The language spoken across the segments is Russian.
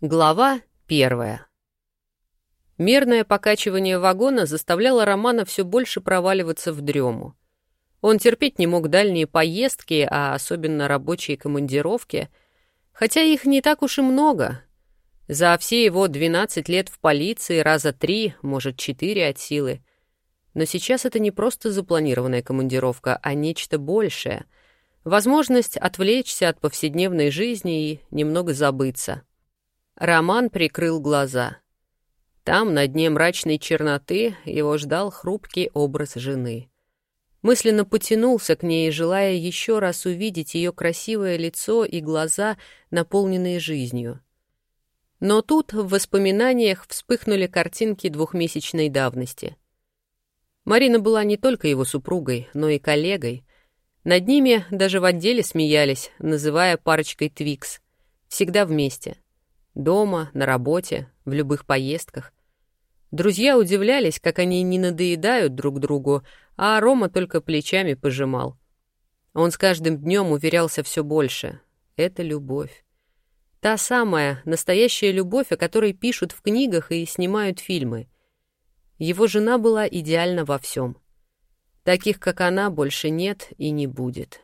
Глава первая. Мерное покачивание вагона заставляло Романа все больше проваливаться в дрему. Он терпеть не мог дальние поездки, а особенно рабочие командировки, хотя их не так уж и много. За все его 12 лет в полиции раза три, может, четыре от силы. Но сейчас это не просто запланированная командировка, а нечто большее. Возможность отвлечься от повседневной жизни и немного забыться — Роман прикрыл глаза. Там, на дне мрачной черноты, его ждал хрупкий образ жены. Мысленно потянулся к ней, желая еще раз увидеть ее красивое лицо и глаза, наполненные жизнью. Но тут в воспоминаниях вспыхнули картинки двухмесячной давности. Марина была не только его супругой, но и коллегой. Над ними даже в отделе смеялись, называя парочкой «Твикс». Всегда вместе — Дома, на работе, в любых поездках. Друзья удивлялись, как они не надоедают друг другу, а Рома только плечами пожимал. Он с каждым днем уверялся все больше. Это любовь. Та самая, настоящая любовь, о которой пишут в книгах и снимают фильмы. Его жена была идеальна во всем. Таких, как она, больше нет и не будет.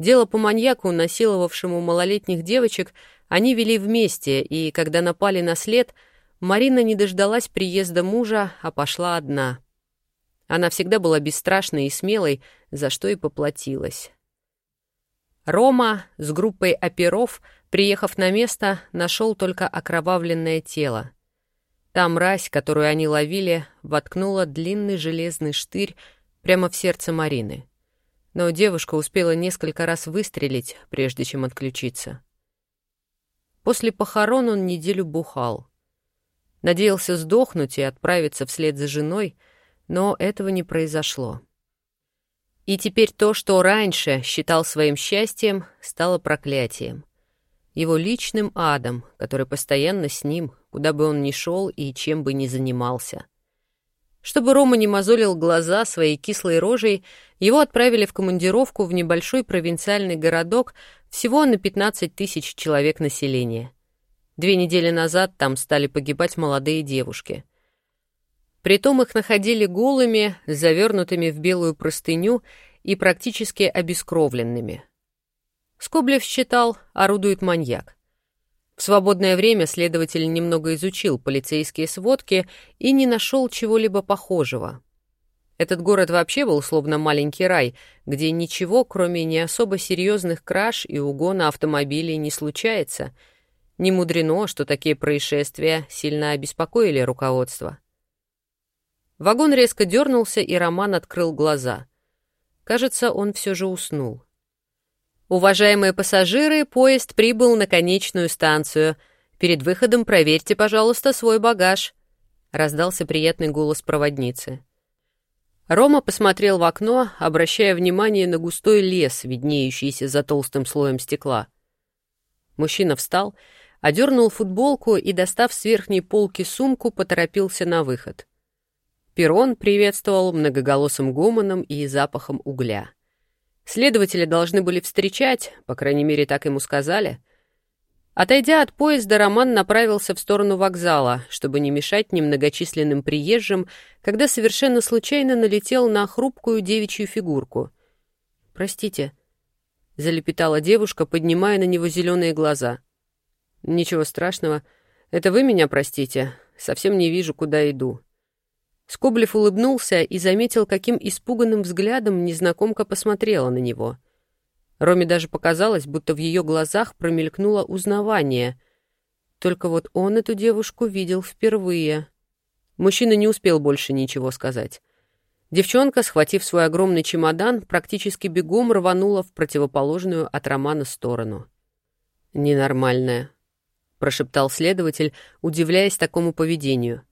Дело по маньяку, насиловавшему малолетних девочек, они вели вместе, и когда напали на след, Марина не дождалась приезда мужа, а пошла одна. Она всегда была бесстрашной и смелой, за что и поплатилась. Рома с группой оперов, приехав на место, нашел только окровавленное тело. Та мразь, которую они ловили, воткнула длинный железный штырь прямо в сердце Марины но девушка успела несколько раз выстрелить, прежде чем отключиться. После похорон он неделю бухал. Надеялся сдохнуть и отправиться вслед за женой, но этого не произошло. И теперь то, что раньше считал своим счастьем, стало проклятием. Его личным адом, который постоянно с ним, куда бы он ни шел и чем бы ни занимался. Чтобы Рома не мозолил глаза своей кислой рожей, его отправили в командировку в небольшой провинциальный городок всего на 15 тысяч человек населения. Две недели назад там стали погибать молодые девушки. Притом их находили голыми, завернутыми в белую простыню и практически обескровленными. Скоблев считал, орудует маньяк. В свободное время следователь немного изучил полицейские сводки и не нашел чего-либо похожего. Этот город вообще был словно маленький рай, где ничего, кроме не особо серьезных краж и угона автомобилей, не случается. Не мудрено, что такие происшествия сильно обеспокоили руководство. Вагон резко дернулся, и Роман открыл глаза. Кажется, он все же уснул. «Уважаемые пассажиры, поезд прибыл на конечную станцию. Перед выходом проверьте, пожалуйста, свой багаж», — раздался приятный голос проводницы. Рома посмотрел в окно, обращая внимание на густой лес, виднеющийся за толстым слоем стекла. Мужчина встал, одернул футболку и, достав с верхней полки сумку, поторопился на выход. Перрон приветствовал многоголосым гомоном и запахом угля. Следователи должны были встречать, по крайней мере, так ему сказали. Отойдя от поезда, Роман направился в сторону вокзала, чтобы не мешать немногочисленным приезжим, когда совершенно случайно налетел на хрупкую девичью фигурку. «Простите», — залепетала девушка, поднимая на него зеленые глаза. «Ничего страшного. Это вы меня простите. Совсем не вижу, куда иду». Скоблев улыбнулся и заметил, каким испуганным взглядом незнакомка посмотрела на него. Роме даже показалось, будто в ее глазах промелькнуло узнавание. Только вот он эту девушку видел впервые. Мужчина не успел больше ничего сказать. Девчонка, схватив свой огромный чемодан, практически бегом рванула в противоположную от Романа сторону. «Ненормальная», — прошептал следователь, удивляясь такому поведению —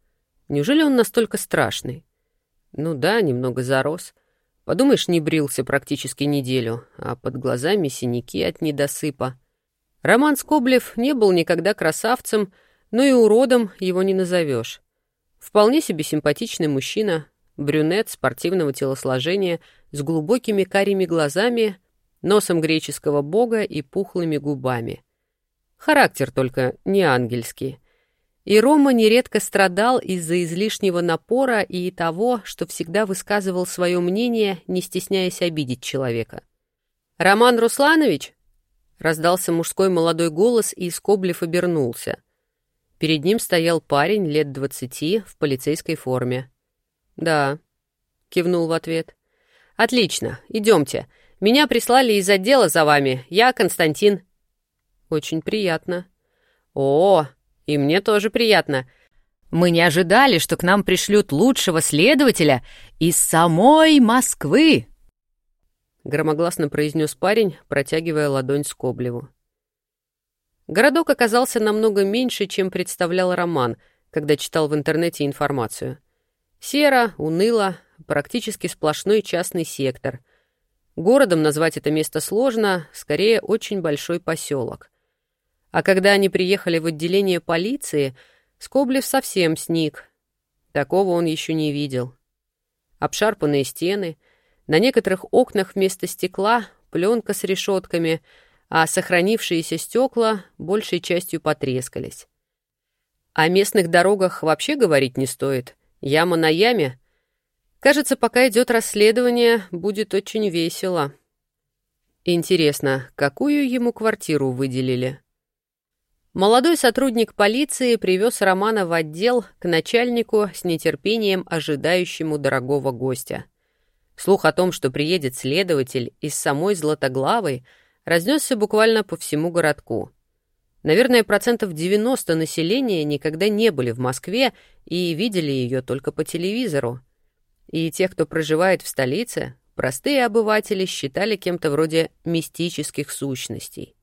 Неужели он настолько страшный? Ну да, немного зарос. Подумаешь, не брился практически неделю, а под глазами синяки от недосыпа. Роман Скоблев не был никогда красавцем, но и уродом его не назовешь. Вполне себе симпатичный мужчина, брюнет спортивного телосложения с глубокими карими глазами, носом греческого бога и пухлыми губами. Характер только не ангельский. И Рома нередко страдал из-за излишнего напора и того, что всегда высказывал свое мнение, не стесняясь обидеть человека. «Роман Русланович?» — раздался мужской молодой голос, и Скоблев обернулся. Перед ним стоял парень лет двадцати в полицейской форме. «Да», — кивнул в ответ. «Отлично, идемте. Меня прислали из отдела за вами. Я Константин». «Очень приятно». «О, и мне тоже приятно. Мы не ожидали, что к нам пришлют лучшего следователя из самой Москвы!» Громогласно произнес парень, протягивая ладонь Скоблеву. Городок оказался намного меньше, чем представлял Роман, когда читал в интернете информацию. Серо, уныло, практически сплошной частный сектор. Городом назвать это место сложно, скорее очень большой поселок. А когда они приехали в отделение полиции, Скоблев совсем сник. Такого он еще не видел. Обшарпанные стены, на некоторых окнах вместо стекла пленка с решетками, а сохранившиеся стекла большей частью потрескались. О местных дорогах вообще говорить не стоит. Яма на яме. Кажется, пока идет расследование, будет очень весело. Интересно, какую ему квартиру выделили? Молодой сотрудник полиции привез Романа в отдел к начальнику с нетерпением ожидающему дорогого гостя. Слух о том, что приедет следователь из самой Златоглавой, разнесся буквально по всему городку. Наверное, процентов 90 населения никогда не были в Москве и видели ее только по телевизору. И те, кто проживает в столице, простые обыватели считали кем-то вроде мистических сущностей.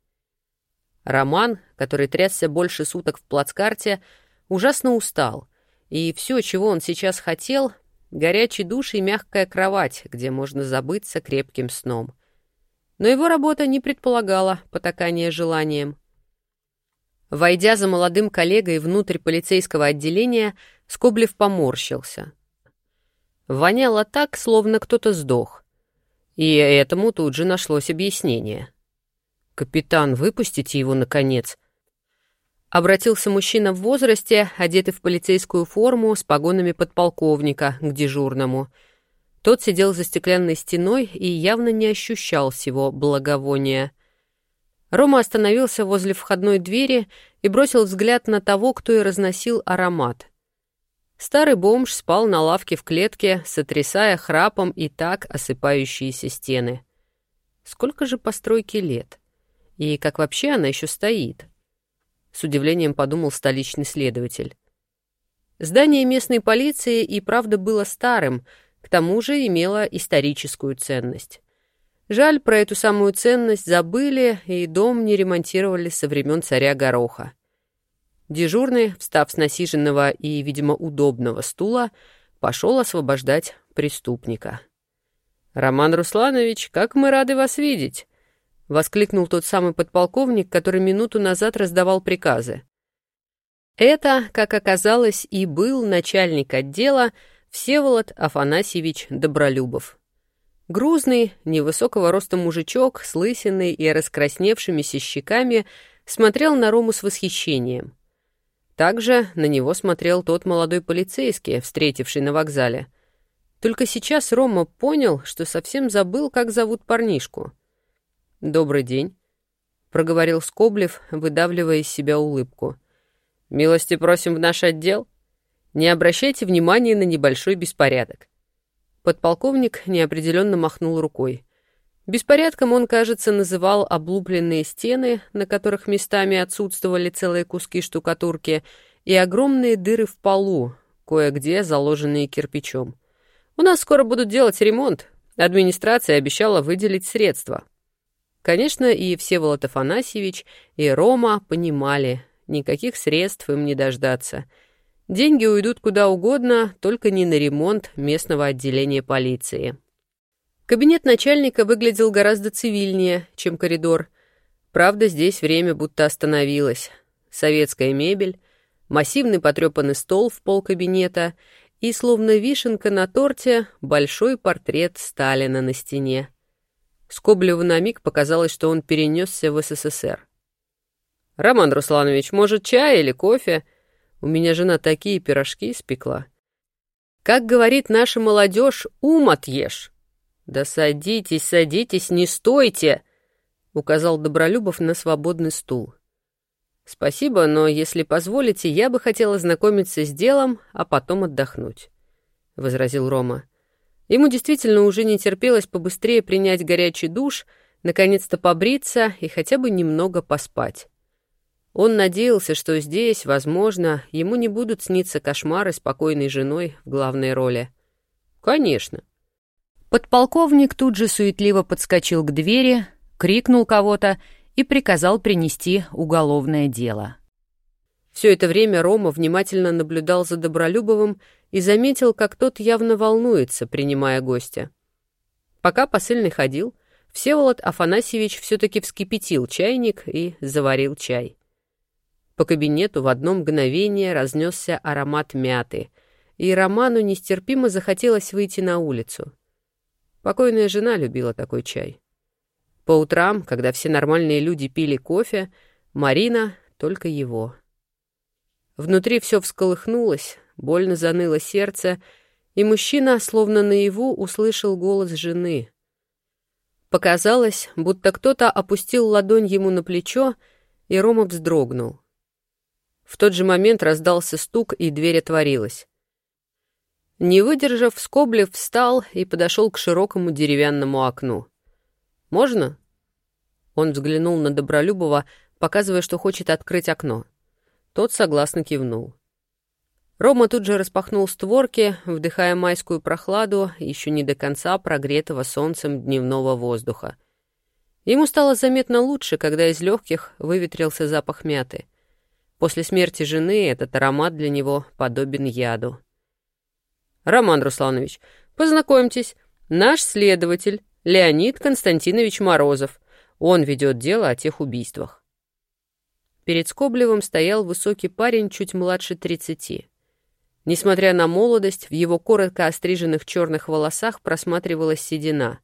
Роман, который трясся больше суток в плацкарте, ужасно устал, и все, чего он сейчас хотел — горячий душ и мягкая кровать, где можно забыться крепким сном. Но его работа не предполагала потакания желанием. Войдя за молодым коллегой внутрь полицейского отделения, Скоблев поморщился. Воняло так, словно кто-то сдох. И этому тут же нашлось объяснение — «Капитан, выпустите его, наконец!» Обратился мужчина в возрасте, одетый в полицейскую форму с погонами подполковника, к дежурному. Тот сидел за стеклянной стеной и явно не ощущал всего благовония. Рома остановился возле входной двери и бросил взгляд на того, кто и разносил аромат. Старый бомж спал на лавке в клетке, сотрясая храпом и так осыпающиеся стены. Сколько же постройки лет? — и как вообще она еще стоит? С удивлением подумал столичный следователь. Здание местной полиции и правда было старым, к тому же имело историческую ценность. Жаль, про эту самую ценность забыли, и дом не ремонтировали со времен царя Гороха. Дежурный, встав с насиженного и, видимо, удобного стула, пошел освобождать преступника. «Роман Русланович, как мы рады вас видеть!» — воскликнул тот самый подполковник, который минуту назад раздавал приказы. Это, как оказалось, и был начальник отдела Всеволод Афанасьевич Добролюбов. Грузный, невысокого роста мужичок с лысиной и раскрасневшимися щеками смотрел на Рому с восхищением. Также на него смотрел тот молодой полицейский, встретивший на вокзале. Только сейчас Рома понял, что совсем забыл, как зовут парнишку — «Добрый день», — проговорил Скоблев, выдавливая из себя улыбку. «Милости просим в наш отдел. Не обращайте внимания на небольшой беспорядок». Подполковник неопределенно махнул рукой. Беспорядком он, кажется, называл облупленные стены, на которых местами отсутствовали целые куски штукатурки, и огромные дыры в полу, кое-где заложенные кирпичом. «У нас скоро будут делать ремонт. Администрация обещала выделить средства». Конечно, и Всеволод Афанасьевич, и Рома понимали, никаких средств им не дождаться. Деньги уйдут куда угодно, только не на ремонт местного отделения полиции. Кабинет начальника выглядел гораздо цивильнее, чем коридор. Правда, здесь время будто остановилось. Советская мебель, массивный потрепанный стол в пол кабинета и, словно вишенка на торте, большой портрет Сталина на стене. Скоблеву на миг показалось, что он перенесся в СССР. «Роман Русланович, может, чай или кофе? У меня жена такие пирожки испекла». Как говорит наша молодежь, ум отъешь. Да садитесь, садитесь, не стойте, указал Добролюбов на свободный стул. Спасибо, но если позволите, я бы хотел ознакомиться с делом, а потом отдохнуть, возразил Рома. Ему действительно уже не терпелось побыстрее принять горячий душ, наконец-то побриться и хотя бы немного поспать. Он надеялся, что здесь, возможно, ему не будут сниться кошмары с покойной женой в главной роли. Конечно. Подполковник тут же суетливо подскочил к двери, крикнул кого-то и приказал принести уголовное дело. Все это время Рома внимательно наблюдал за Добролюбовым и заметил, как тот явно волнуется, принимая гостя. Пока посыльный ходил, Всеволод Афанасьевич все-таки вскипятил чайник и заварил чай. По кабинету в одно мгновение разнесся аромат мяты, и Роману нестерпимо захотелось выйти на улицу. Покойная жена любила такой чай. По утрам, когда все нормальные люди пили кофе, Марина только его. Внутри все всколыхнулось, больно заныло сердце, и мужчина, словно наяву, услышал голос жены. Показалось, будто кто-то опустил ладонь ему на плечо, и Рома вздрогнул. В тот же момент раздался стук, и дверь отворилась. Не выдержав, Скоблев встал и подошел к широкому деревянному окну. «Можно?» Он взглянул на Добролюбова, показывая, что хочет открыть окно. Тот согласно кивнул. Рома тут же распахнул створки, вдыхая майскую прохладу, еще не до конца прогретого солнцем дневного воздуха. Ему стало заметно лучше, когда из легких выветрился запах мяты — После смерти жены этот аромат для него подобен яду. «Роман Русланович, познакомьтесь, наш следователь Леонид Константинович Морозов. Он ведет дело о тех убийствах». Перед Скоблевым стоял высокий парень чуть младше тридцати. Несмотря на молодость, в его коротко остриженных черных волосах просматривалась седина.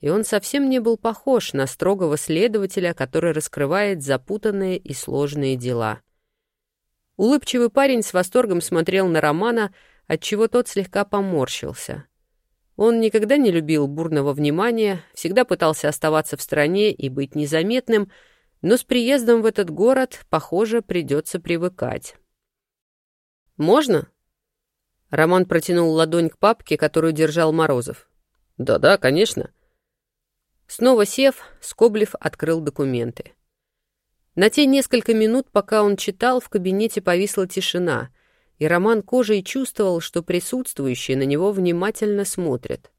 И он совсем не был похож на строгого следователя, который раскрывает запутанные и сложные дела. Улыбчивый парень с восторгом смотрел на Романа, отчего тот слегка поморщился. Он никогда не любил бурного внимания, всегда пытался оставаться в стороне и быть незаметным, но с приездом в этот город, похоже, придется привыкать. «Можно?» Роман протянул ладонь к папке, которую держал Морозов. «Да-да, конечно». Снова сев, Скоблев открыл документы. На те несколько минут, пока он читал, в кабинете повисла тишина, и Роман кожей чувствовал, что присутствующие на него внимательно смотрят.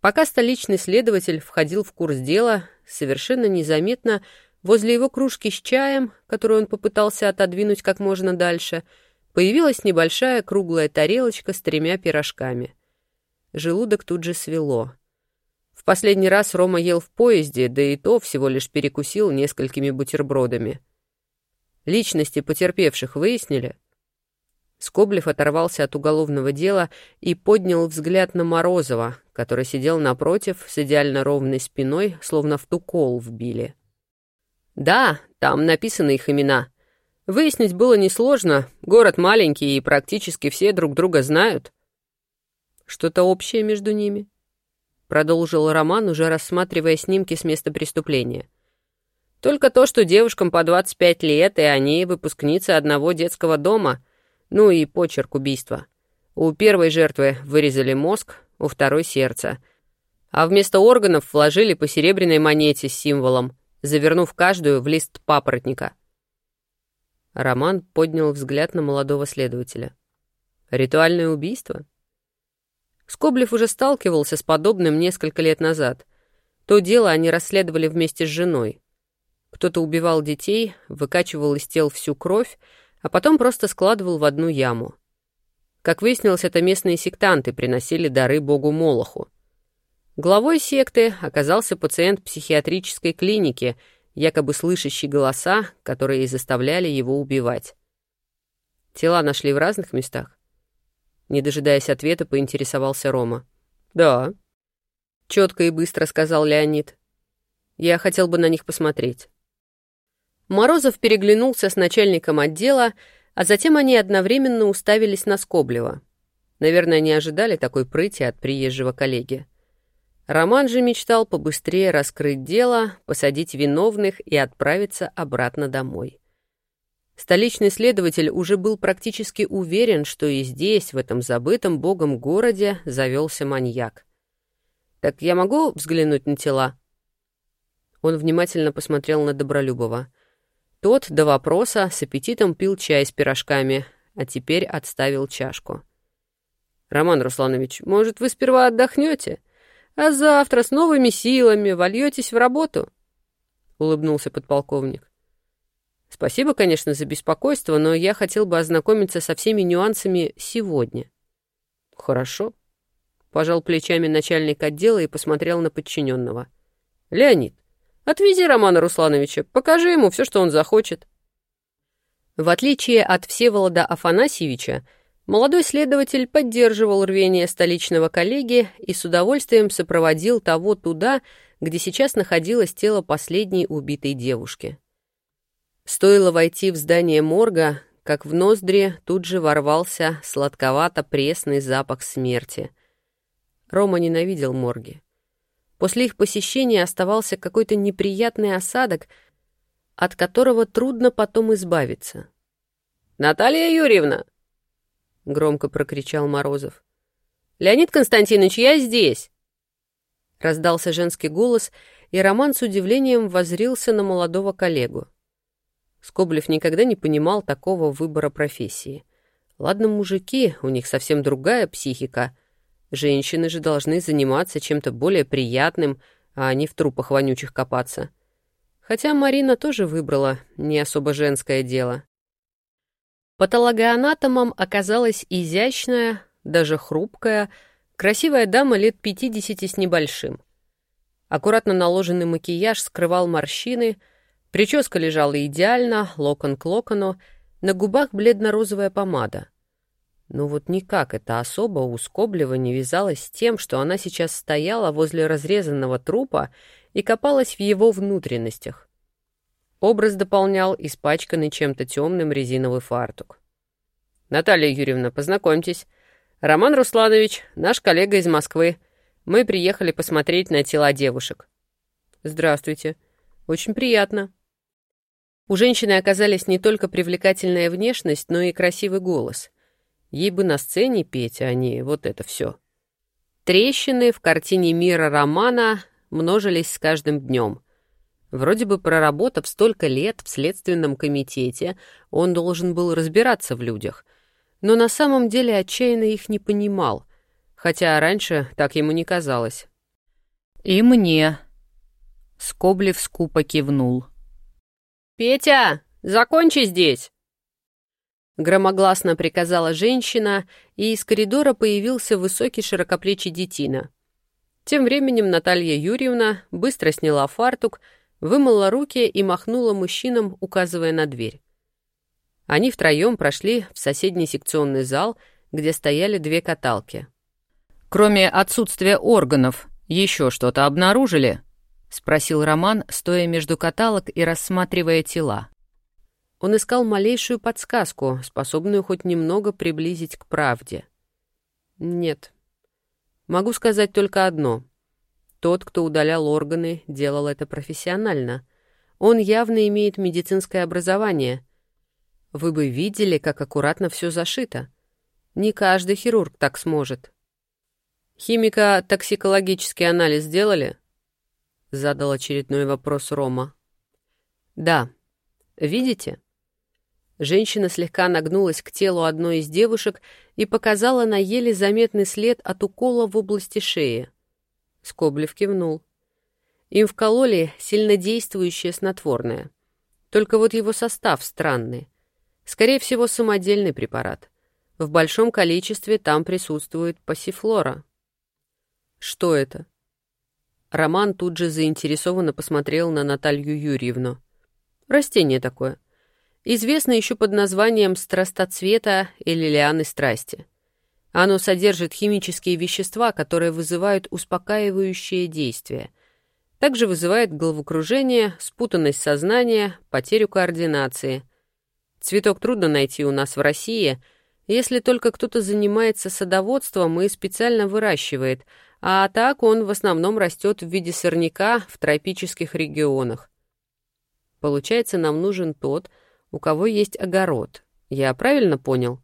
Пока столичный следователь входил в курс дела, совершенно незаметно, возле его кружки с чаем, которую он попытался отодвинуть как можно дальше, появилась небольшая круглая тарелочка с тремя пирожками. Желудок тут же свело. В последний раз Рома ел в поезде, да и то всего лишь перекусил несколькими бутербродами. Личности потерпевших выяснили? Скоблев оторвался от уголовного дела и поднял взгляд на Морозова, который сидел напротив с идеально ровной спиной, словно в тукол вбили. «Да, там написаны их имена. Выяснить было несложно, город маленький и практически все друг друга знают. Что-то общее между ними?» продолжил Роман, уже рассматривая снимки с места преступления. Только то, что девушкам по 25 лет, и они выпускницы одного детского дома, ну и почерк убийства. У первой жертвы вырезали мозг, у второй — сердце. А вместо органов вложили по серебряной монете с символом, завернув каждую в лист папоротника. Роман поднял взгляд на молодого следователя. «Ритуальное убийство?» Скоблев уже сталкивался с подобным несколько лет назад. То дело они расследовали вместе с женой. Кто-то убивал детей, выкачивал из тел всю кровь, а потом просто складывал в одну яму. Как выяснилось, это местные сектанты приносили дары богу Молоху. Главой секты оказался пациент психиатрической клиники, якобы слышащий голоса, которые и заставляли его убивать. Тела нашли в разных местах. Не дожидаясь ответа, поинтересовался Рома. «Да», — четко и быстро сказал Леонид. «Я хотел бы на них посмотреть». Морозов переглянулся с начальником отдела, а затем они одновременно уставились на Скоблева. Наверное, не ожидали такой прыти от приезжего коллеги. Роман же мечтал побыстрее раскрыть дело, посадить виновных и отправиться обратно домой. Столичный следователь уже был практически уверен, что и здесь, в этом забытом богом городе, завелся маньяк. «Так я могу взглянуть на тела?» Он внимательно посмотрел на Добролюбова. Тот до вопроса с аппетитом пил чай с пирожками, а теперь отставил чашку. «Роман Русланович, может, вы сперва отдохнете, а завтра с новыми силами вольетесь в работу?» — улыбнулся подполковник. Спасибо, конечно, за беспокойство, но я хотел бы ознакомиться со всеми нюансами сегодня. Хорошо. Пожал плечами начальник отдела и посмотрел на подчиненного. Леонид, отвези Романа Руслановича, покажи ему все, что он захочет. В отличие от Всеволода Афанасьевича, молодой следователь поддерживал рвение столичного коллеги и с удовольствием сопроводил того туда, где сейчас находилось тело последней убитой девушки. Стоило войти в здание морга, как в ноздри тут же ворвался сладковато-пресный запах смерти. Рома ненавидел морги. После их посещения оставался какой-то неприятный осадок, от которого трудно потом избавиться. «Наталья Юрьевна!» — громко прокричал Морозов. «Леонид Константинович, я здесь!» Раздался женский голос, и Роман с удивлением возрился на молодого коллегу. Скоблев никогда не понимал такого выбора профессии. Ладно, мужики, у них совсем другая психика. Женщины же должны заниматься чем-то более приятным, а не в трупах вонючих копаться. Хотя Марина тоже выбрала не особо женское дело. Патологоанатомом оказалась изящная, даже хрупкая, красивая дама лет 50 с небольшим. Аккуратно наложенный макияж скрывал морщины — Прическа лежала идеально, локон к локону, на губах бледно-розовая помада. Но вот никак эта особа у Скоблева не вязалась с тем, что она сейчас стояла возле разрезанного трупа и копалась в его внутренностях. Образ дополнял испачканный чем-то темным резиновый фартук. «Наталья Юрьевна, познакомьтесь. Роман Русланович, наш коллега из Москвы. Мы приехали посмотреть на тела девушек». «Здравствуйте. Очень приятно», у женщины оказались не только привлекательная внешность, но и красивый голос. Ей бы на сцене петь, а не вот это все. Трещины в картине мира романа множились с каждым днем. Вроде бы проработав столько лет в следственном комитете, он должен был разбираться в людях. Но на самом деле отчаянно их не понимал, хотя раньше так ему не казалось. «И мне», — Скоблев скупо кивнул. «Петя, закончи здесь!» Громогласно приказала женщина, и из коридора появился высокий широкоплечий детина. Тем временем Наталья Юрьевна быстро сняла фартук, вымыла руки и махнула мужчинам, указывая на дверь. Они втроем прошли в соседний секционный зал, где стояли две каталки. «Кроме отсутствия органов, еще что-то обнаружили?» — спросил Роман, стоя между каталог и рассматривая тела. Он искал малейшую подсказку, способную хоть немного приблизить к правде. Нет. Могу сказать только одно. Тот, кто удалял органы, делал это профессионально. Он явно имеет медицинское образование. Вы бы видели, как аккуратно все зашито. Не каждый хирург так сможет. Химико-токсикологический анализ сделали? Задал очередной вопрос Рома. Да. Видите? Женщина слегка нагнулась к телу одной из девушек и показала на еле заметный след от укола в области шеи. Скоблев кивнул. Им вкололи сильнодействующее снотворное. Только вот его состав странный. Скорее всего, самодельный препарат. В большом количестве там присутствует пассифлора. Что это? Роман тут же заинтересованно посмотрел на Наталью Юрьевну. Растение такое. Известно еще под названием страстоцвета или лианы страсти. Оно содержит химические вещества, которые вызывают успокаивающее действие. Также вызывает головокружение, спутанность сознания, потерю координации. Цветок трудно найти у нас в России, если только кто-то занимается садоводством и специально выращивает, а так он в основном растет в виде сорняка в тропических регионах. Получается, нам нужен тот, у кого есть огород. Я правильно понял?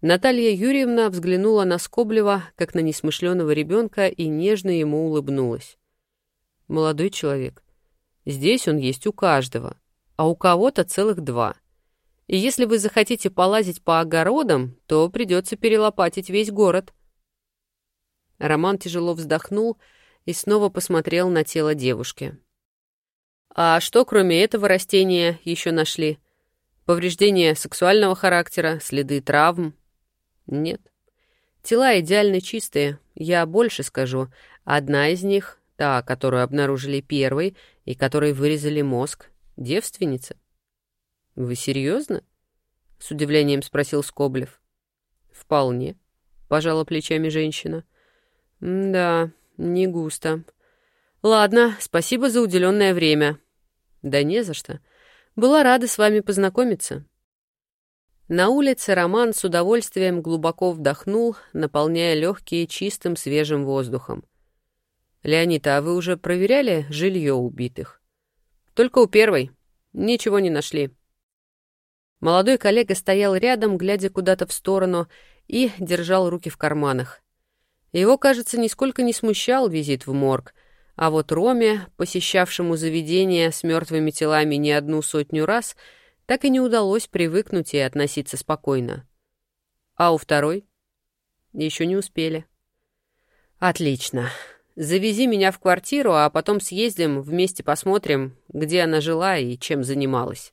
Наталья Юрьевна взглянула на Скоблева, как на несмышленого ребенка, и нежно ему улыбнулась. «Молодой человек, здесь он есть у каждого, а у кого-то целых два. И если вы захотите полазить по огородам, то придется перелопатить весь город». Роман тяжело вздохнул и снова посмотрел на тело девушки. «А что, кроме этого растения, еще нашли? Повреждения сексуального характера, следы травм?» Нет. Тела идеально чистые. Я больше скажу. Одна из них, та, которую обнаружили первой и которой вырезали мозг, девственница. Вы серьезно? С удивлением спросил Скоблев. Вполне. Пожала плечами женщина. Да, не густо. Ладно, спасибо за уделенное время. Да не за что. Была рада с вами познакомиться. На улице Роман с удовольствием глубоко вдохнул, наполняя легкие чистым свежим воздухом. «Леонид, а вы уже проверяли жилье убитых?» «Только у первой. Ничего не нашли». Молодой коллега стоял рядом, глядя куда-то в сторону, и держал руки в карманах. Его, кажется, нисколько не смущал визит в морг, а вот Роме, посещавшему заведение с мертвыми телами не одну сотню раз, — так и не удалось привыкнуть и относиться спокойно. А у второй? Еще не успели. Отлично. Завези меня в квартиру, а потом съездим, вместе посмотрим, где она жила и чем занималась.